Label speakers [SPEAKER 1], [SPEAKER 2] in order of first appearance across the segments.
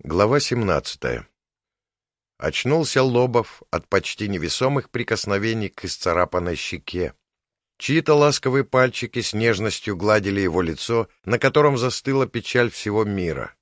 [SPEAKER 1] Глава 17. Очнулся Лобов от почти невесомых прикосновений к исцарапанной щеке. Чьи-то ласковые пальчики с нежностью гладили его лицо, на котором застыла печаль всего мира.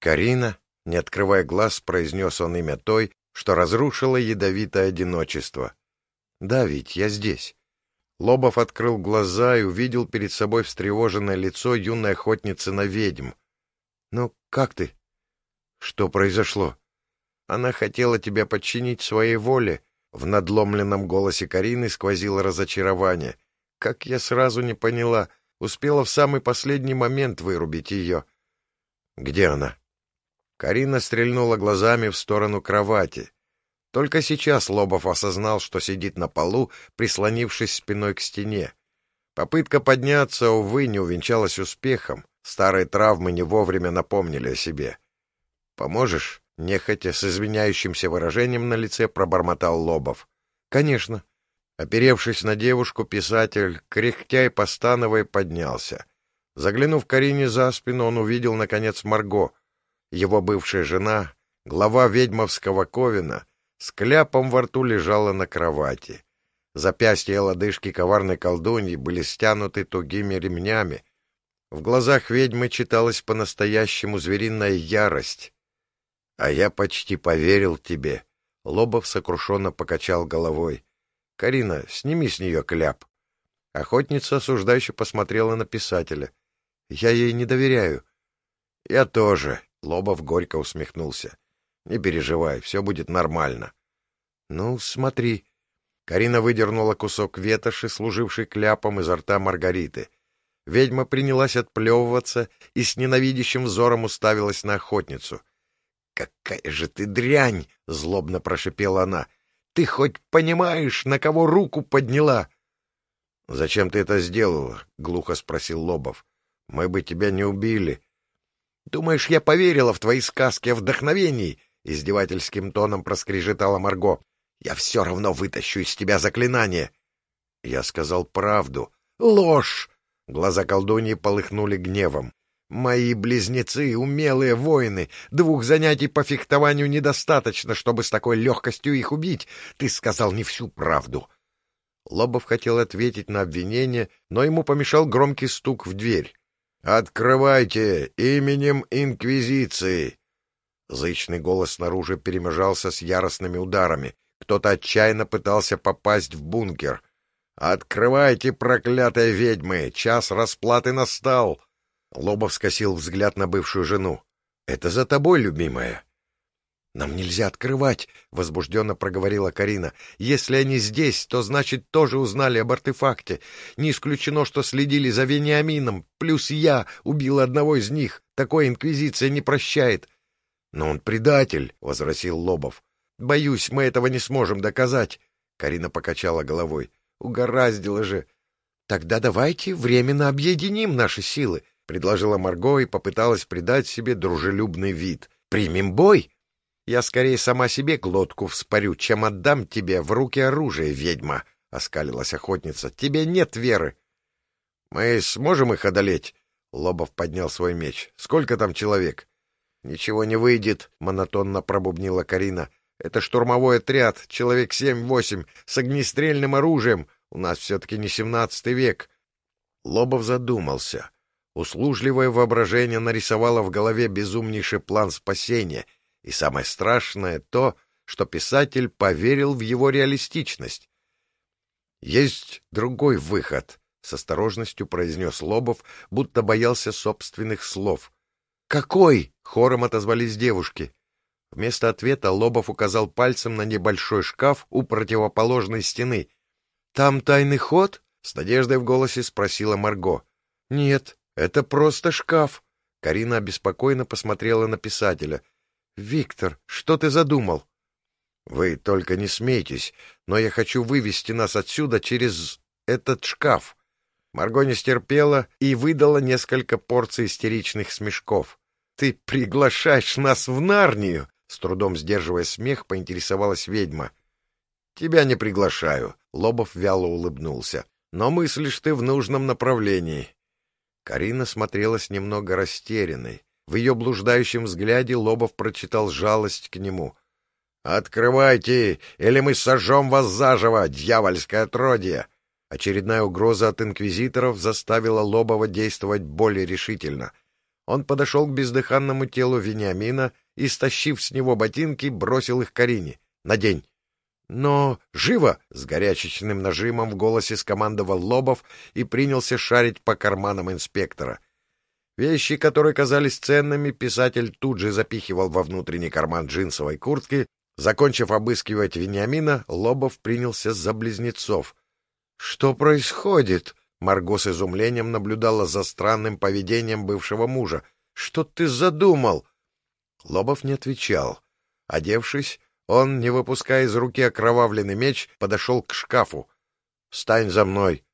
[SPEAKER 1] «Карина», — не открывая глаз, произнес он имя той, что разрушило ядовитое одиночество. «Да, ведь я здесь». Лобов открыл глаза и увидел перед собой встревоженное лицо юной охотницы на ведьм. «Ну, как ты?» Что произошло? Она хотела тебя подчинить своей воле. В надломленном голосе Карины сквозило разочарование. Как я сразу не поняла, успела в самый последний момент вырубить ее. Где она? Карина стрельнула глазами в сторону кровати. Только сейчас Лобов осознал, что сидит на полу, прислонившись спиной к стене. Попытка подняться, увы, не увенчалась успехом. Старые травмы не вовремя напомнили о себе. «Поможешь?» — нехотя, с извиняющимся выражением на лице пробормотал Лобов. «Конечно». Оперевшись на девушку, писатель, кряхтя и постановая, поднялся. Заглянув Карине за спину, он увидел, наконец, Марго. Его бывшая жена, глава ведьмовского ковина, с кляпом во рту лежала на кровати. Запястья и лодыжки коварной колдуньи были стянуты тугими ремнями. В глазах ведьмы читалась по-настоящему звериная ярость. — А я почти поверил тебе. Лобов сокрушенно покачал головой. — Карина, сними с нее кляп. Охотница осуждающе посмотрела на писателя. — Я ей не доверяю. — Я тоже. Лобов горько усмехнулся. — Не переживай, все будет нормально. — Ну, смотри. Карина выдернула кусок ветоши, служивший кляпом изо рта Маргариты. Ведьма принялась отплевываться и с ненавидящим взором уставилась на охотницу — «Какая же ты дрянь!» — злобно прошипела она. «Ты хоть понимаешь, на кого руку подняла?» «Зачем ты это сделала?» — глухо спросил Лобов. «Мы бы тебя не убили». «Думаешь, я поверила в твои сказки о вдохновении?» — издевательским тоном проскрежетала Марго. «Я все равно вытащу из тебя заклинание». Я сказал правду. «Ложь!» Глаза колдуньи полыхнули гневом. Мои близнецы — умелые воины. Двух занятий по фехтованию недостаточно, чтобы с такой легкостью их убить. Ты сказал не всю правду. Лобов хотел ответить на обвинение, но ему помешал громкий стук в дверь. «Открывайте! Именем Инквизиции!» Зычный голос снаружи перемежался с яростными ударами. Кто-то отчаянно пытался попасть в бункер. «Открывайте, проклятые ведьмы! Час расплаты настал!» Лобов скосил взгляд на бывшую жену. — Это за тобой, любимая. — Нам нельзя открывать, — возбужденно проговорила Карина. — Если они здесь, то, значит, тоже узнали об артефакте. Не исключено, что следили за Вениамином. Плюс я убил одного из них. Такое инквизиция не прощает. — Но он предатель, — возразил Лобов. — Боюсь, мы этого не сможем доказать. Карина покачала головой. — Угораздило же. — Тогда давайте временно объединим наши силы. —— предложила Марго и попыталась придать себе дружелюбный вид. «Примем бой? Я скорее сама себе глотку вспорю, чем отдам тебе в руки оружие, ведьма!» — оскалилась охотница. «Тебе нет веры!» «Мы сможем их одолеть?» — Лобов поднял свой меч. «Сколько там человек?» «Ничего не выйдет», — монотонно пробубнила Карина. «Это штурмовой отряд, человек семь-восемь, с огнестрельным оружием. У нас все-таки не семнадцатый век». Лобов задумался. Услужливое воображение нарисовало в голове безумнейший план спасения, и самое страшное то, что писатель поверил в его реалистичность. «Есть другой выход», — с осторожностью произнес Лобов, будто боялся собственных слов. «Какой?» — хором отозвались девушки. Вместо ответа Лобов указал пальцем на небольшой шкаф у противоположной стены. «Там тайный ход?» — с надеждой в голосе спросила Марго. «Нет», это просто шкаф. Карина обеспокоенно посмотрела на писателя. Виктор, что ты задумал? Вы только не смейтесь, но я хочу вывести нас отсюда через этот шкаф. Марго не стерпела и выдала несколько порций истеричных смешков. Ты приглашаешь нас в Нарнию? С трудом сдерживая смех, поинтересовалась ведьма. Тебя не приглашаю, Лобов вяло улыбнулся. Но мыслишь ты в нужном направлении. Карина смотрелась немного растерянной. В ее блуждающем взгляде Лобов прочитал жалость к нему. «Открывайте, или мы сожжем вас заживо, дьявольское отродье!» Очередная угроза от инквизиторов заставила Лобова действовать более решительно. Он подошел к бездыханному телу Вениамина и, стащив с него ботинки, бросил их Карине. «Надень!» «Но живо!» — с горячечным нажимом в голосе скомандовал Лобов и принялся шарить по карманам инспектора. Вещи, которые казались ценными, писатель тут же запихивал во внутренний карман джинсовой куртки. Закончив обыскивать Вениамина, Лобов принялся за близнецов. — Что происходит? — Марго с изумлением наблюдала за странным поведением бывшего мужа. — Что ты задумал? Лобов не отвечал. Одевшись, он, не выпуская из руки окровавленный меч, подошел к шкафу. — Встань за мной!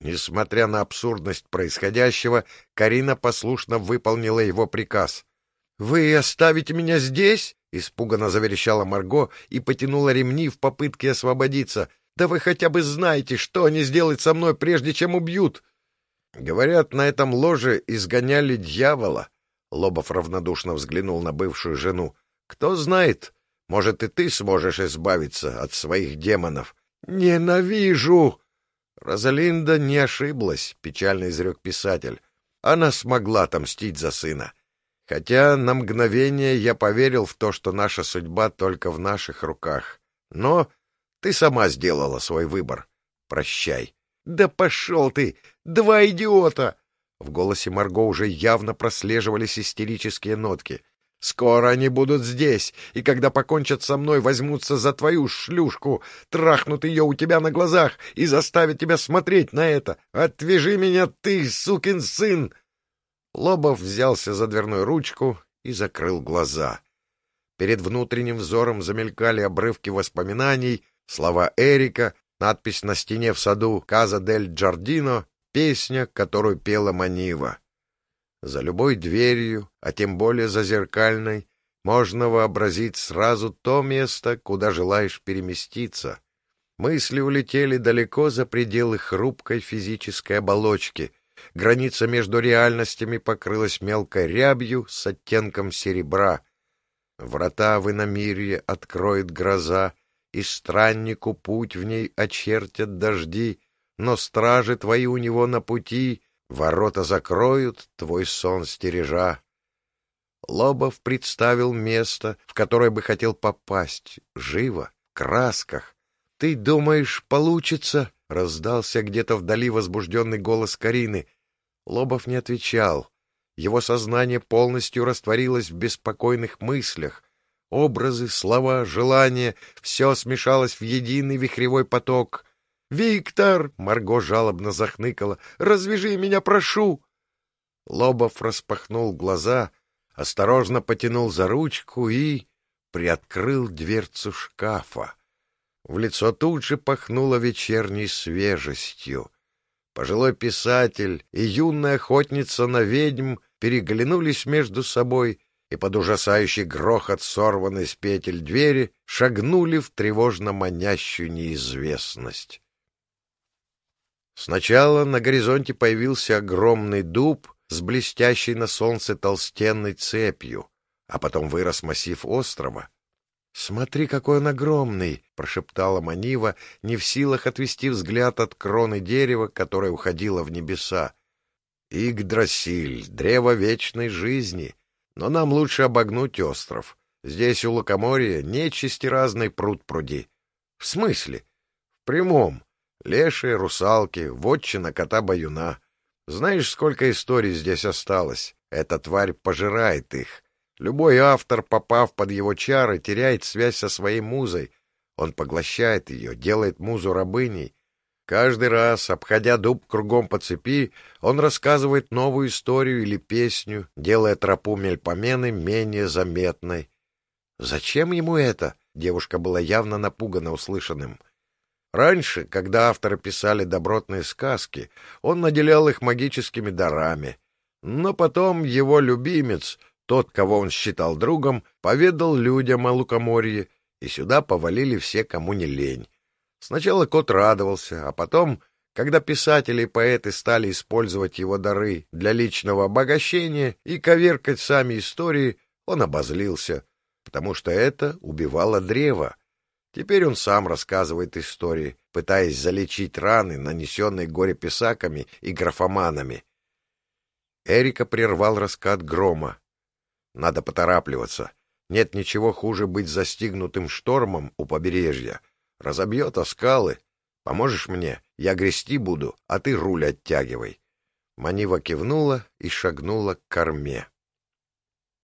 [SPEAKER 1] Несмотря на абсурдность происходящего, Карина послушно выполнила его приказ. — Вы оставите меня здесь? — испуганно заверещала Марго и потянула ремни в попытке освободиться. — Да вы хотя бы знаете, что они сделают со мной, прежде чем убьют! Говорят, на этом ложе изгоняли дьявола. Лобов равнодушно взглянул на бывшую жену. — Кто знает, может, и ты сможешь избавиться от своих демонов. — Ненавижу! Розалинда не ошиблась, печально изрек писатель. Она смогла отомстить за сына. Хотя на мгновение я поверил в то, что наша судьба только в наших руках. Но ты сама сделала свой выбор. Прощай. Да пошел ты! Два идиота! В голосе Марго уже явно прослеживались истерические нотки. Скоро они будут здесь, и когда покончат со мной, возьмутся за твою шлюшку, трахнут ее у тебя на глазах и заставят тебя смотреть на это. Отвяжи меня, ты, сукин сын!» Лобов взялся за дверную ручку и закрыл глаза. Перед внутренним взором замелькали обрывки воспоминаний, слова Эрика, надпись на стене в саду «Каза дель Джардино», песня, которую пела Манива. За любой дверью, а тем более за зеркальной, можно вообразить сразу то место, куда желаешь переместиться. Мысли улетели далеко за пределы хрупкой физической оболочки. Граница между реальностями покрылась мелкой рябью с оттенком серебра. Врата в иномирье откроет гроза, и страннику путь в ней очертят дожди, но стражи твои у него на пути Ворота закроют твой сон стережа. Лобов представил место, в которое бы хотел попасть, живо, в красках. — Ты думаешь, получится? — раздался где-то вдали возбужденный голос Карины. Лобов не отвечал. Его сознание полностью растворилось в беспокойных мыслях. Образы, слова, желания — все смешалось в единый вихревой поток. «Виктор!» — Марго жалобно захныкала. «Развяжи меня, прошу!» Лобов распахнул глаза, осторожно потянул за ручку и приоткрыл дверцу шкафа. В лицо тут же пахнуло вечерней свежестью. Пожилой писатель и юная охотница на ведьм переглянулись между собой и под ужасающий грохот сорванной с петель двери шагнули в тревожно манящую неизвестность. Сначала на горизонте появился огромный дуб с блестящей на солнце толстенной цепью, а потом вырос массив острова. — Смотри, какой он огромный! — прошептала Манива, не в силах отвести взгляд от кроны дерева, которое уходило в небеса. — Игдрасиль, древо вечной жизни. Но нам лучше обогнуть остров. Здесь у лукоморья нечисти разный пруд пруди. — В смысле? — В прямом. Лешие, русалки, вотчина кота-баюна. Знаешь, сколько историй здесь осталось? Эта тварь пожирает их. Любой автор, попав под его чары, теряет связь со своей музой. Он поглощает ее, делает музу рабыней. Каждый раз, обходя дуб кругом по цепи, он рассказывает новую историю или песню, делая тропу Мельпомены менее заметной. Зачем ему это? Девушка была явно напугана услышанным. Раньше, когда авторы писали добротные сказки, он наделял их магическими дарами. Но потом его любимец, тот, кого он считал другом, поведал людям о лукоморье, и сюда повалили все, кому не лень. Сначала кот радовался, а потом, Когда писатели и поэты стали использовать его дары для личного обогащения и коверкать сами истории, он обозлился, потому что это убивало древо. Теперь он сам рассказывает истории, пытаясь залечить раны, нанесенные горе-писаками и графоманами. Эрика прервал раскат грома. Надо поторапливаться. Нет ничего хуже быть застигнутым штормом у побережья. Разобьет о скалы. Поможешь мне? Я грести буду, а ты руль оттягивай. Манива кивнула и шагнула к корме.